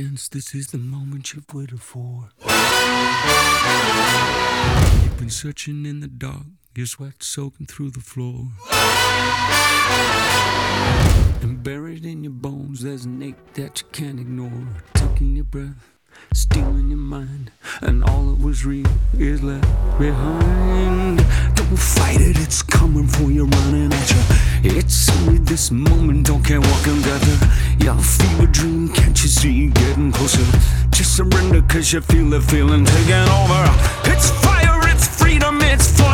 This is the moment you've waited for. You've been searching in the dark, your sweat soaking through the floor. And buried in your bones, there's an ache that you can't ignore. Taking your breath, stealing your mind, and all that was real is left behind. Don't fight it, it's coming for you, running at you. It's only this moment, don't care what can gather. Your fever dream, can't you see you getting closer? Just surrender, cause you feel the feeling taking over. It's fire, it's freedom, it's fun.